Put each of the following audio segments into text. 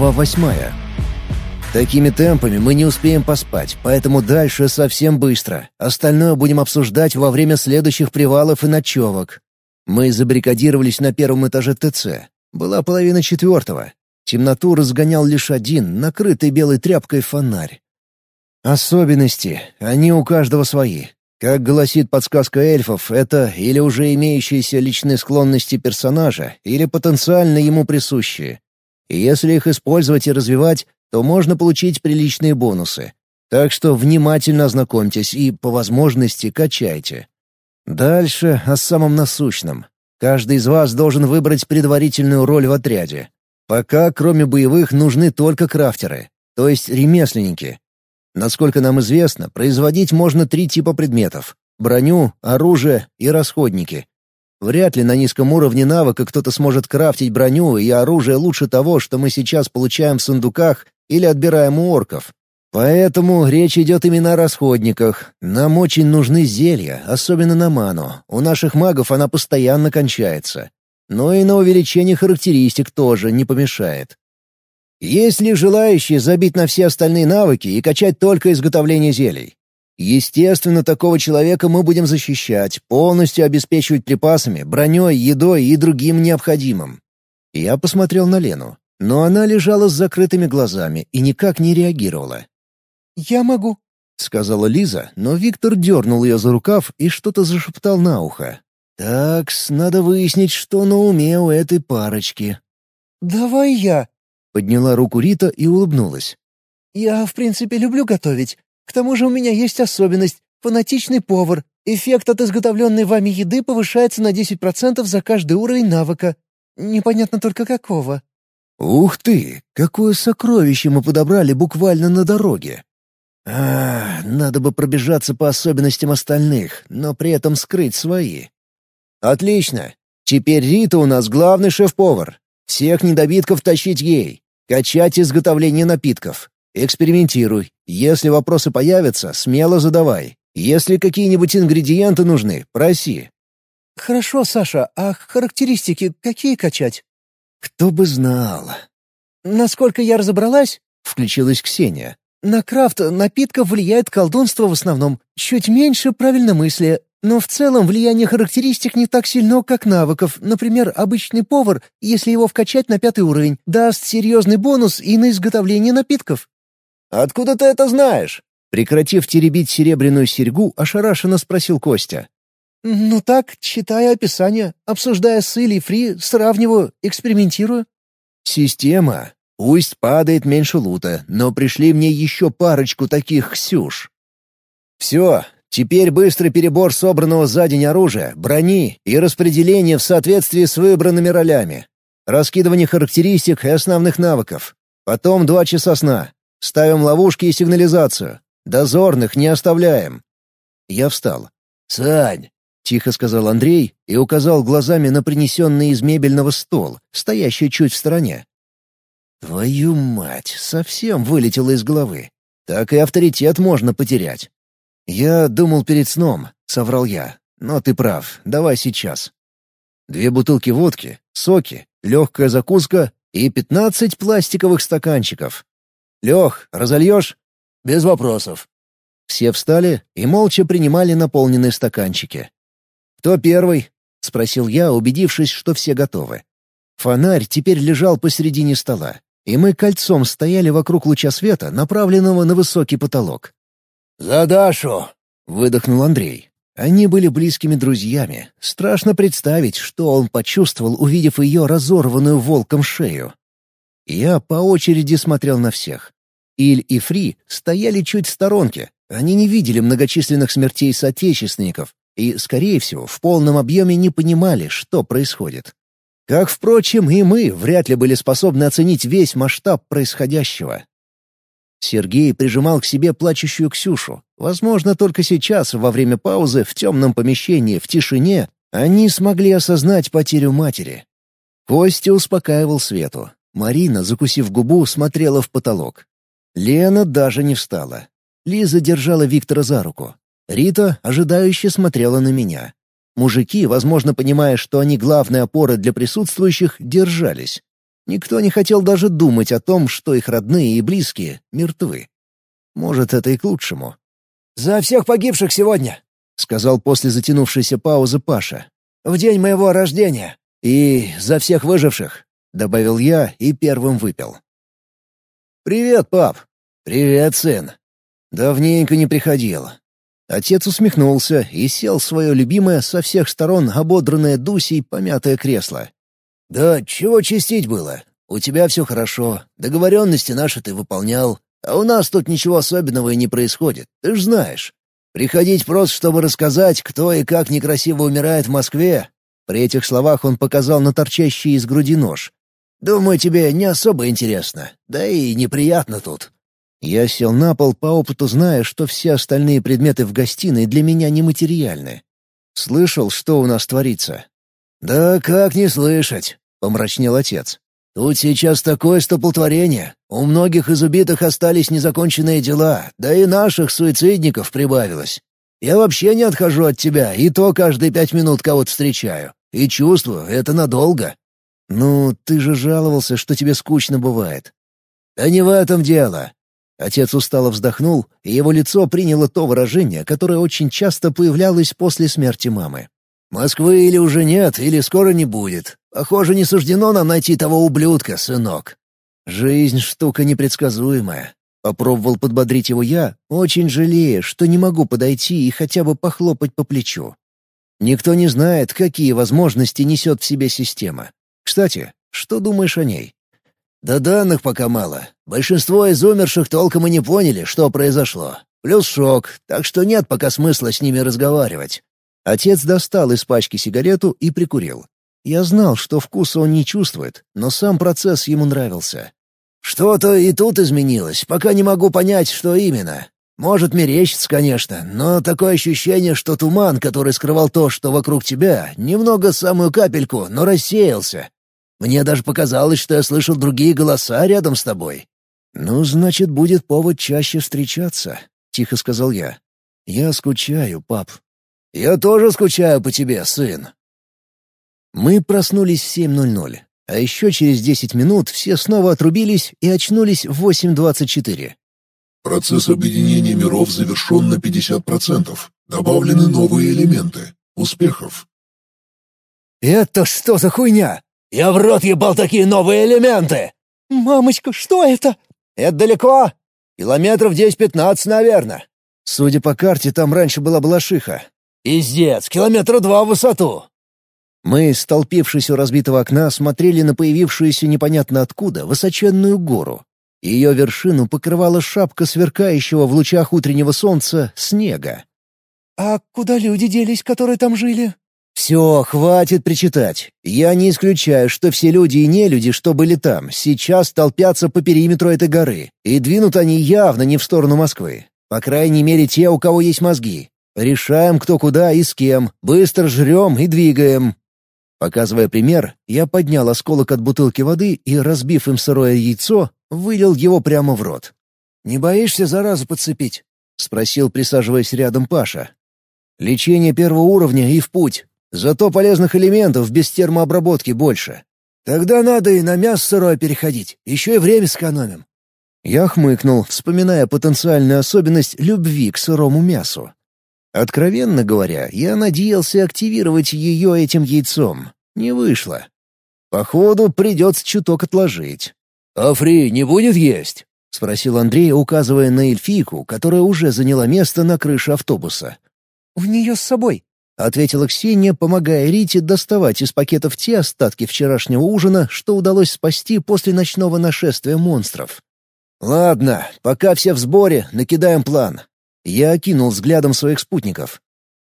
Глава восьмая. Такими темпами мы не успеем поспать, поэтому дальше совсем быстро. Остальное будем обсуждать во время следующих привалов и ночевок. Мы забаррикадировались на первом этаже ТЦ. Была половина четвертого. Темноту разгонял лишь один, накрытый белой тряпкой фонарь. Особенности, они у каждого свои. Как гласит подсказка эльфов, это или уже имеющиеся личные склонности персонажа, или потенциально ему присущие. И если их использовать и развивать, то можно получить приличные бонусы. Так что внимательно ознакомьтесь и, по возможности, качайте. Дальше о самом насущном. Каждый из вас должен выбрать предварительную роль в отряде. Пока, кроме боевых, нужны только крафтеры, то есть ремесленники. Насколько нам известно, производить можно три типа предметов — броню, оружие и расходники. Вряд ли на низком уровне навыка кто-то сможет крафтить броню и оружие лучше того, что мы сейчас получаем в сундуках или отбираем у орков. Поэтому речь идет именно о расходниках. Нам очень нужны зелья, особенно на ману. У наших магов она постоянно кончается. Но и на увеличение характеристик тоже не помешает. Есть ли желающие забить на все остальные навыки и качать только изготовление зелий? Естественно, такого человека мы будем защищать, полностью обеспечивать припасами, броней, едой и другим необходимым. Я посмотрел на Лену, но она лежала с закрытыми глазами и никак не реагировала. «Я могу», — сказала Лиза, но Виктор дернул ее за рукав и что-то зашептал на ухо. «Такс, надо выяснить, что на уме у этой парочки». «Давай я», — подняла руку Рита и улыбнулась. «Я, в принципе, люблю готовить. К тому же у меня есть особенность — фанатичный повар. Эффект от изготовленной вами еды повышается на 10% за каждый уровень навыка. Непонятно только какого». «Ух ты! Какое сокровище мы подобрали буквально на дороге!» «А, надо бы пробежаться по особенностям остальных, но при этом скрыть свои». «Отлично! Теперь Рита у нас главный шеф-повар. Всех недобитков тащить ей. Качать изготовление напитков. Экспериментируй. Если вопросы появятся, смело задавай. Если какие-нибудь ингредиенты нужны, проси. «Хорошо, Саша, а характеристики какие качать?» «Кто бы знал». «Насколько я разобралась», — включилась Ксения, «на крафт напитков влияет колдунство в основном, чуть меньше правильномыслия, но в целом влияние характеристик не так сильно, как навыков. Например, обычный повар, если его вкачать на пятый уровень, даст серьезный бонус и на изготовление напитков. «Откуда ты это знаешь?» Прекратив теребить серебряную серьгу, ошарашенно спросил Костя. «Ну так, читая описание, обсуждая с Илей Фри, сравниваю, экспериментирую». «Система. Пусть падает меньше лута, но пришли мне еще парочку таких Ксюш». «Все, теперь быстрый перебор собранного за день оружия, брони и распределение в соответствии с выбранными ролями. Раскидывание характеристик и основных навыков. Потом два часа сна. Ставим ловушки и сигнализацию. Дозорных не оставляем». Я встал. «Сань!» — тихо сказал Андрей и указал глазами на принесенный из мебельного стол, стоящий чуть в стороне. «Твою мать, совсем вылетело из головы. Так и авторитет можно потерять». «Я думал перед сном», — соврал я. «Но ты прав, давай сейчас». Две бутылки водки, соки, легкая закуска и пятнадцать пластиковых стаканчиков. «Лех, разольешь?» «Без вопросов». Все встали и молча принимали наполненные стаканчики. «Кто первый?» — спросил я, убедившись, что все готовы. Фонарь теперь лежал посередине стола, и мы кольцом стояли вокруг луча света, направленного на высокий потолок. «За Дашу!» — выдохнул Андрей. Они были близкими друзьями. Страшно представить, что он почувствовал, увидев ее разорванную волком шею. Я по очереди смотрел на всех. Иль и Фри стояли чуть в сторонке. Они не видели многочисленных смертей соотечественников и, скорее всего, в полном объеме не понимали, что происходит. Как, впрочем, и мы вряд ли были способны оценить весь масштаб происходящего. Сергей прижимал к себе плачущую Ксюшу. Возможно, только сейчас, во время паузы, в темном помещении, в тишине, они смогли осознать потерю матери. Костя успокаивал Свету. Марина, закусив губу, смотрела в потолок. Лена даже не встала. Лиза держала Виктора за руку. Рита ожидающе смотрела на меня. Мужики, возможно, понимая, что они главная опора для присутствующих, держались. Никто не хотел даже думать о том, что их родные и близкие мертвы. Может, это и к лучшему. «За всех погибших сегодня!» — сказал после затянувшейся паузы Паша. «В день моего рождения!» «И за всех выживших!» — добавил я и первым выпил. «Привет, пап!» «Привет, сын!» Давненько не приходил. Отец усмехнулся и сел в свое любимое со всех сторон ободранное Дусей помятое кресло. «Да чего чистить было? У тебя все хорошо, договоренности наши ты выполнял, а у нас тут ничего особенного и не происходит, ты ж знаешь. Приходить просто, чтобы рассказать, кто и как некрасиво умирает в Москве». При этих словах он показал на торчащий из груди нож. «Думаю, тебе не особо интересно, да и неприятно тут». Я сел на пол, по опыту зная, что все остальные предметы в гостиной для меня нематериальны. Слышал, что у нас творится? «Да как не слышать?» — помрачнел отец. «Тут сейчас такое столпотворение. У многих из убитых остались незаконченные дела, да и наших суицидников прибавилось. Я вообще не отхожу от тебя, и то каждые пять минут кого-то встречаю. И чувствую, это надолго». «Ну, ты же жаловался, что тебе скучно бывает». «Да не в этом дело. Отец устало вздохнул, и его лицо приняло то выражение, которое очень часто появлялось после смерти мамы. «Москвы или уже нет, или скоро не будет. Похоже, не суждено нам найти того ублюдка, сынок. Жизнь — штука непредсказуемая». Попробовал подбодрить его я, очень жалея, что не могу подойти и хотя бы похлопать по плечу. Никто не знает, какие возможности несет в себе система. Кстати, что думаешь о ней? Да данных пока мало. Большинство из умерших толком и не поняли, что произошло. Плюс шок, так что нет пока смысла с ними разговаривать. Отец достал из пачки сигарету и прикурил. Я знал, что вкуса он не чувствует, но сам процесс ему нравился. «Что-то и тут изменилось, пока не могу понять, что именно. Может, мерещится, конечно, но такое ощущение, что туман, который скрывал то, что вокруг тебя, немного самую капельку, но рассеялся. Мне даже показалось, что я слышал другие голоса рядом с тобой». «Ну, значит, будет повод чаще встречаться», — тихо сказал я. «Я скучаю, пап». «Я тоже скучаю по тебе, сын». Мы проснулись в 7.00, а еще через 10 минут все снова отрубились и очнулись в 8.24. Процесс объединения миров завершен на 50%. Добавлены новые элементы. Успехов. «Это что за хуйня?» Я в рот ебал такие новые элементы!» «Мамочка, что это?» «Это далеко? Километров десять-пятнадцать, наверное». Судя по карте, там раньше была балашиха. «Пиздец, километра два в высоту!» Мы, столпившись у разбитого окна, смотрели на появившуюся непонятно откуда высоченную гору. Ее вершину покрывала шапка сверкающего в лучах утреннего солнца снега. «А куда люди делись, которые там жили?» «Все, хватит причитать. Я не исключаю, что все люди и нелюди, что были там, сейчас толпятся по периметру этой горы, и двинут они явно не в сторону Москвы. По крайней мере, те, у кого есть мозги. Решаем, кто куда и с кем, быстро жрем и двигаем». Показывая пример, я поднял осколок от бутылки воды и, разбив им сырое яйцо, вылил его прямо в рот. «Не боишься заразу подцепить?» — спросил, присаживаясь рядом Паша. «Лечение первого уровня и в путь. Зато полезных элементов без термообработки больше. Тогда надо и на мясо сырое переходить, еще и время сэкономим. Я хмыкнул, вспоминая потенциальную особенность любви к сырому мясу. Откровенно говоря, я надеялся активировать ее этим яйцом. Не вышло. Походу, придется чуток отложить. «А Фри не будет есть?» — спросил Андрей, указывая на эльфийку, которая уже заняла место на крыше автобуса. «У нее с собой», — ответила Ксения, помогая Рите доставать из пакетов те остатки вчерашнего ужина, что удалось спасти после ночного нашествия монстров. «Ладно, пока все в сборе, накидаем план». Я окинул взглядом своих спутников.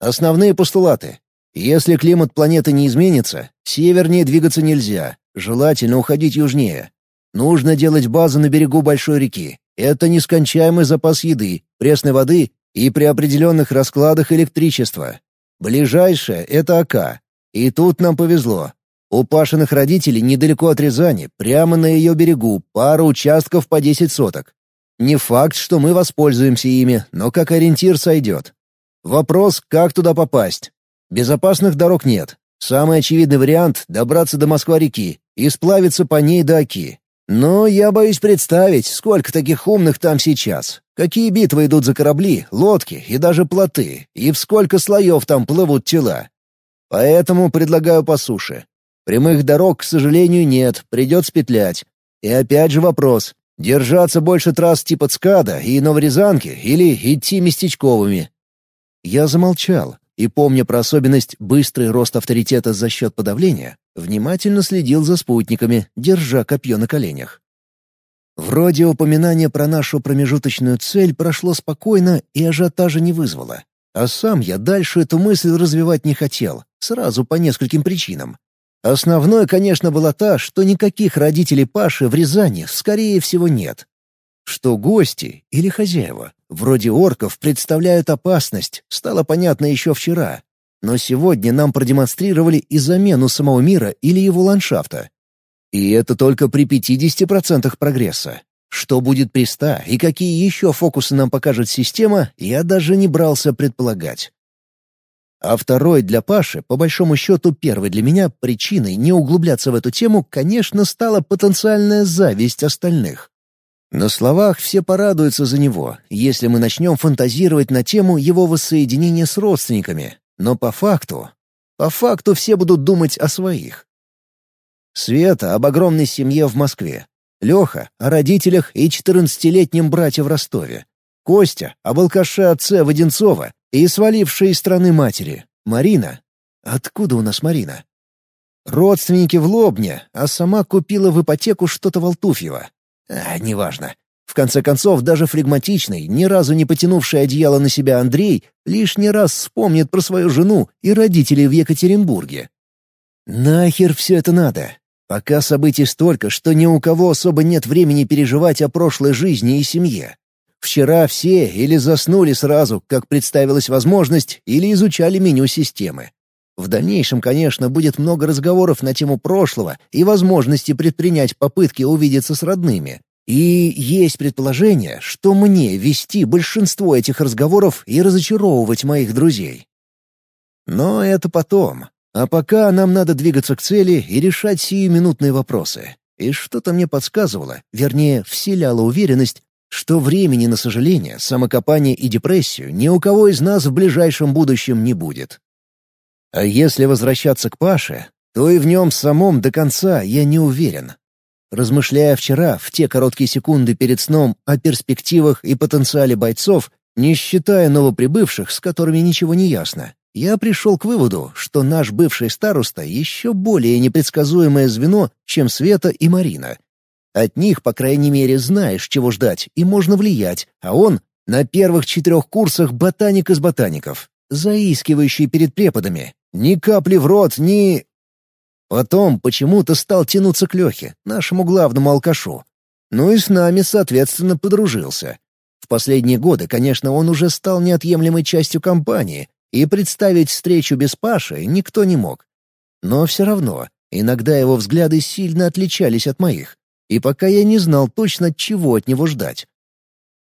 Основные постулаты. Если климат планеты не изменится, севернее двигаться нельзя, желательно уходить южнее. Нужно делать базу на берегу большой реки. Это нескончаемый запас еды, пресной воды и при определенных раскладах электричества. Ближайшее — это Ака. И тут нам повезло. У Пашиных родителей недалеко от Рязани, прямо на ее берегу, пара участков по 10 соток. Не факт, что мы воспользуемся ими, но как ориентир сойдет. Вопрос, как туда попасть. Безопасных дорог нет. Самый очевидный вариант — добраться до Москва-реки и сплавиться по ней до Оки. Но я боюсь представить, сколько таких умных там сейчас. Какие битвы идут за корабли, лодки и даже плоты, и в сколько слоев там плывут тела. Поэтому предлагаю по суше. Прямых дорог, к сожалению, нет, придется петлять. И опять же вопрос, держаться больше трасс типа ЦКАДа и Новорязанки или идти местечковыми? Я замолчал и, помня про особенность быстрый рост авторитета за счет подавления, внимательно следил за спутниками, держа копье на коленях. Вроде упоминание про нашу промежуточную цель прошло спокойно и ажиотажа не вызвало. А сам я дальше эту мысль развивать не хотел, сразу по нескольким причинам. Основной, конечно, была та, что никаких родителей Паши в Рязани, скорее всего, нет. Что гости или хозяева, вроде орков, представляют опасность, стало понятно еще вчера. Но сегодня нам продемонстрировали и замену самого мира или его ландшафта. И это только при 50% прогресса. Что будет при 100 и какие еще фокусы нам покажет система, я даже не брался предполагать. А второй для Паши, по большому счету первой для меня, причиной не углубляться в эту тему, конечно, стала потенциальная зависть остальных. На словах все порадуются за него, если мы начнем фантазировать на тему его воссоединения с родственниками. Но по факту... По факту все будут думать о своих. Света об огромной семье в Москве. Леха о родителях и четырнадцатилетнем брате в Ростове. Костя об алкаше отце Воденцова и свалившей из страны матери. Марина. Откуда у нас Марина? Родственники в Лобне, а сама купила в ипотеку что-то Волтуфьева. А, неважно. В конце концов, даже флегматичный, ни разу не потянувший одеяло на себя Андрей, лишний раз вспомнит про свою жену и родителей в Екатеринбурге. Нахер все это надо? Пока событий столько, что ни у кого особо нет времени переживать о прошлой жизни и семье. Вчера все или заснули сразу, как представилась возможность, или изучали меню системы. В дальнейшем, конечно, будет много разговоров на тему прошлого и возможности предпринять попытки увидеться с родными. И есть предположение, что мне вести большинство этих разговоров и разочаровывать моих друзей. Но это потом. А пока нам надо двигаться к цели и решать сиюминутные вопросы. И что-то мне подсказывало, вернее, вселяло уверенность, что времени на сожаление, самокопание и депрессию ни у кого из нас в ближайшем будущем не будет. А если возвращаться к Паше, то и в нем самом до конца я не уверен. Размышляя вчера, в те короткие секунды перед сном, о перспективах и потенциале бойцов, не считая новоприбывших, с которыми ничего не ясно, я пришел к выводу, что наш бывший староста еще более непредсказуемое звено, чем Света и Марина, от них, по крайней мере, знаешь, чего ждать, и можно влиять, а он на первых четырех курсах ботаник из ботаников, заискивающий перед преподами. Ни капли в рот, ни... Потом почему-то стал тянуться к Лехе, нашему главному алкашу. Ну и с нами, соответственно, подружился. В последние годы, конечно, он уже стал неотъемлемой частью компании, и представить встречу без Паши никто не мог. Но все равно, иногда его взгляды сильно отличались от моих и пока я не знал точно, чего от него ждать.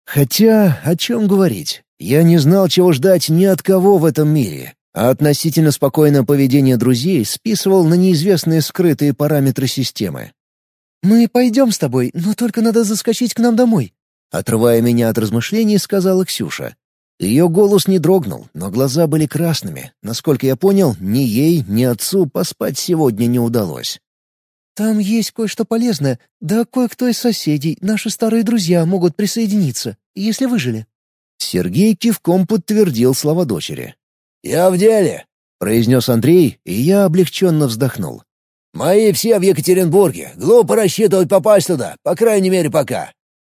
Хотя, о чем говорить, я не знал, чего ждать ни от кого в этом мире, а относительно спокойное поведение друзей списывал на неизвестные скрытые параметры системы. «Мы пойдем с тобой, но только надо заскочить к нам домой», отрывая меня от размышлений, сказала Ксюша. Ее голос не дрогнул, но глаза были красными. Насколько я понял, ни ей, ни отцу поспать сегодня не удалось. «Там есть кое-что полезное, да кое-кто из соседей, наши старые друзья, могут присоединиться, если выжили». Сергей кивком подтвердил слова дочери. «Я в деле», — произнес Андрей, и я облегченно вздохнул. «Мои все в Екатеринбурге. Глупо рассчитывать попасть туда, по крайней мере, пока».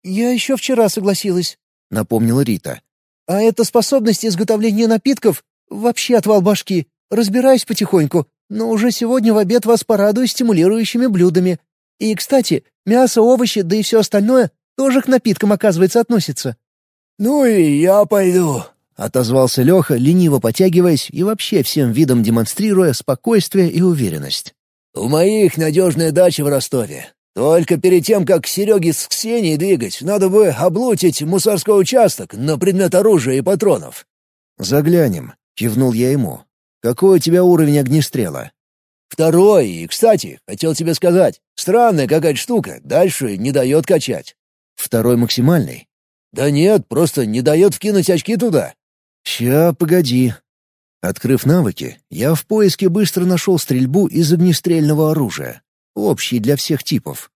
«Я еще вчера согласилась», — напомнила Рита. «А это способность изготовления напитков? Вообще отвал башки. Разбираюсь потихоньку. Но уже сегодня в обед вас порадую стимулирующими блюдами. И, кстати, мясо, овощи, да и все остальное тоже к напиткам, оказывается, относится». «Ну и я пойду», — отозвался Леха, лениво потягиваясь и вообще всем видом демонстрируя спокойствие и уверенность. «У моих надежная дача в Ростове. Только перед тем, как Сереге с Ксенией двигать, надо бы облутить мусорской участок на предмет оружия и патронов». «Заглянем», — кивнул я ему. «Какой у тебя уровень огнестрела?» Второй, и, кстати, хотел тебе сказать, странная какая-то штука, дальше не дает качать. Второй максимальный? Да нет, просто не дает вкинуть очки туда. Ща, погоди. Открыв навыки, я в поиске быстро нашел стрельбу из огнестрельного оружия. Общий для всех типов.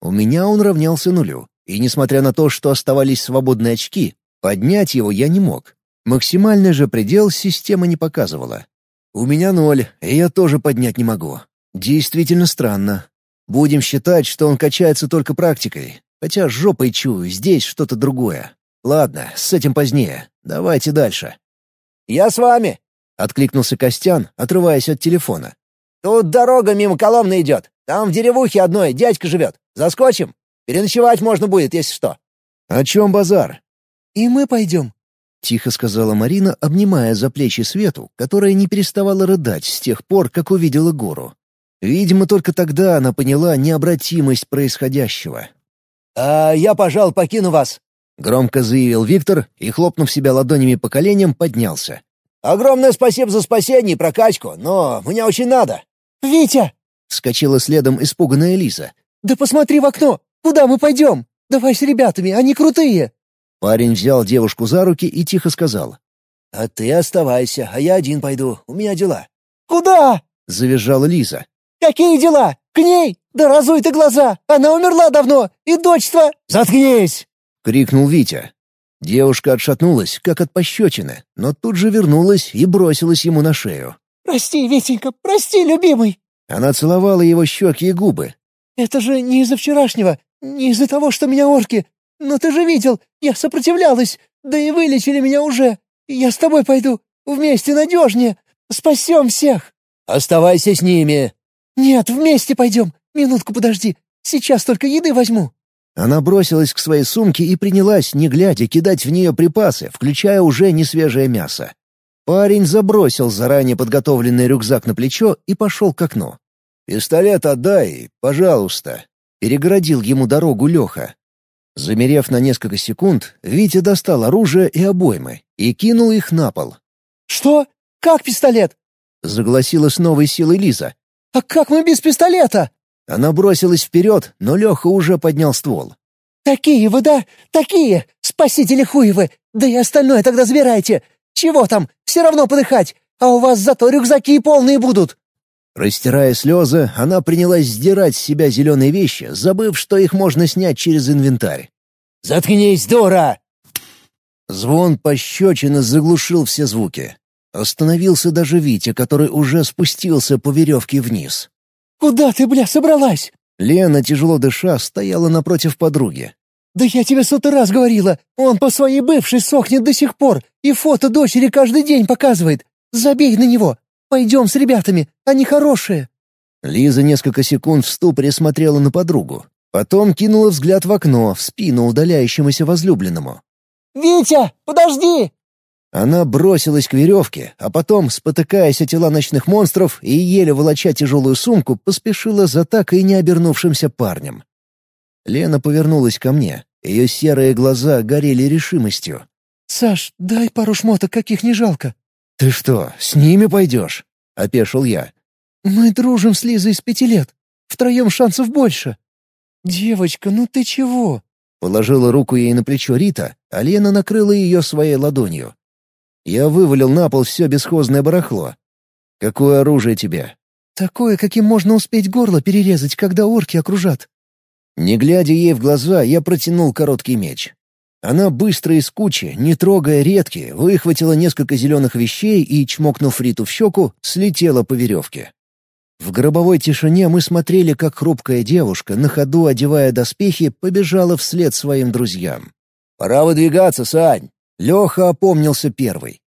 У меня он равнялся нулю, и несмотря на то, что оставались свободные очки, поднять его я не мог. Максимальный же предел система не показывала. У меня ноль, и я тоже поднять не могу. Действительно странно. Будем считать, что он качается только практикой. Хотя жопой чую, здесь что-то другое. Ладно, с этим позднее. Давайте дальше. «Я с вами!» — откликнулся Костян, отрываясь от телефона. «Тут дорога мимо Коломны идет. Там в деревухе одной дядька живет. Заскочим? Переночевать можно будет, если что». «О чем базар?» «И мы пойдем», — тихо сказала Марина, обнимая за плечи Свету, которая не переставала рыдать с тех пор, как увидела гору. Видимо, только тогда она поняла необратимость происходящего. «А я, пожалуй, покину вас», — громко заявил Виктор и, хлопнув себя ладонями по коленям, поднялся. «Огромное спасибо за спасение и прокачку, но мне очень надо». «Витя!» — вскочила следом испуганная Лиза. «Да посмотри в окно! Куда мы пойдем? Давай с ребятами, они крутые!» Парень взял девушку за руки и тихо сказал. «А ты оставайся, а я один пойду, у меня дела». «Куда?» — завизжала Лиза. «Какие дела? К ней? Да разуй ты глаза! Она умерла давно, и дочь-то...» «Заткнись!» — крикнул Витя. Девушка отшатнулась, как от пощечины, но тут же вернулась и бросилась ему на шею. «Прости, Витенька, прости, любимый!» Она целовала его щеки и губы. «Это же не из-за вчерашнего, не из-за того, что меня орки. Но ты же видел, я сопротивлялась, да и вылечили меня уже. Я с тобой пойду, вместе надежнее. Спасем всех!» «Оставайся с ними!» «Нет, вместе пойдем. Минутку подожди. Сейчас только еды возьму». Она бросилась к своей сумке и принялась, не глядя, кидать в нее припасы, включая уже несвежее мясо. Парень забросил заранее подготовленный рюкзак на плечо и пошел к окну. «Пистолет отдай, пожалуйста», — перегородил ему дорогу Леха. Замерев на несколько секунд, Витя достал оружие и обоймы и кинул их на пол. «Что? Как пистолет?» — загласила с новой силой Лиза. «А как мы без пистолета?» Она бросилась вперед, но Леха уже поднял ствол. «Такие вы, да? Такие! Спасители хуевы! Да и остальное тогда забирайте! Чего там? Все равно подыхать! А у вас зато рюкзаки полные будут!» Растирая слезы, она принялась сдирать с себя зеленые вещи, забыв, что их можно снять через инвентарь. «Заткнись, дура!» Звон пощечины заглушил все звуки. Остановился даже Витя, который уже спустился по веревке вниз. «Куда ты, бля, собралась?» Лена, тяжело дыша, стояла напротив подруги. «Да я тебе сотый раз говорила, он по своей бывшей сохнет до сих пор, и фото дочери каждый день показывает. Забей на него, Пойдем с ребятами, они хорошие». Лиза несколько секунд в ступоре смотрела на подругу. Потом кинула взгляд в окно, в спину удаляющемуся возлюбленному. «Витя, подожди!» Она бросилась к веревке, а потом, спотыкаясь о тела ночных монстров и еле волоча тяжелую сумку, поспешила за так и не обернувшимся парнем. Лена повернулась ко мне. Ее серые глаза горели решимостью. «Саш, дай пару шмоток, каких не жалко. «Ты что, с ними пойдешь?» — опешил я. «Мы дружим с Лизой с пяти лет. Втроем шансов больше». «Девочка, ну ты чего?» Положила руку ей на плечо Рита, а Лена накрыла ее своей ладонью. Я вывалил на пол все бесхозное барахло. «Какое оружие тебе?» «Такое, каким можно успеть горло перерезать, когда орки окружат». Не глядя ей в глаза, я протянул короткий меч. Она быстро из кучи, не трогая редкие, выхватила несколько зеленых вещей и, чмокнув Риту в щеку, слетела по веревке. В гробовой тишине мы смотрели, как хрупкая девушка, на ходу одевая доспехи, побежала вслед своим друзьям. «Пора выдвигаться, Сань!» Леха опомнился первый.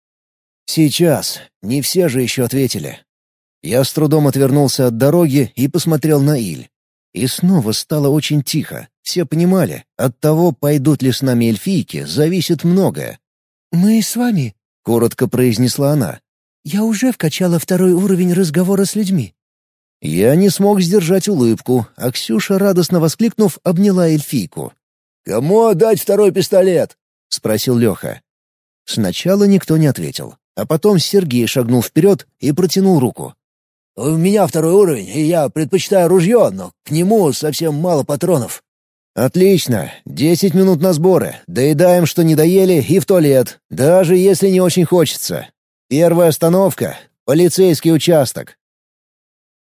«Сейчас. Не все же еще ответили». Я с трудом отвернулся от дороги и посмотрел на Иль. И снова стало очень тихо. Все понимали, от того, пойдут ли с нами эльфийки, зависит многое. «Мы с вами», — коротко произнесла она. «Я уже вкачала второй уровень разговора с людьми». Я не смог сдержать улыбку, а Ксюша, радостно воскликнув, обняла эльфийку. «Кому отдать второй пистолет?» — спросил Леха. Сначала никто не ответил, а потом Сергей шагнул вперед и протянул руку. У меня второй уровень, и я предпочитаю ружье, но к нему совсем мало патронов». «Отлично. Десять минут на сборы. Доедаем, что не доели, и в туалет. Даже если не очень хочется. Первая остановка — полицейский участок.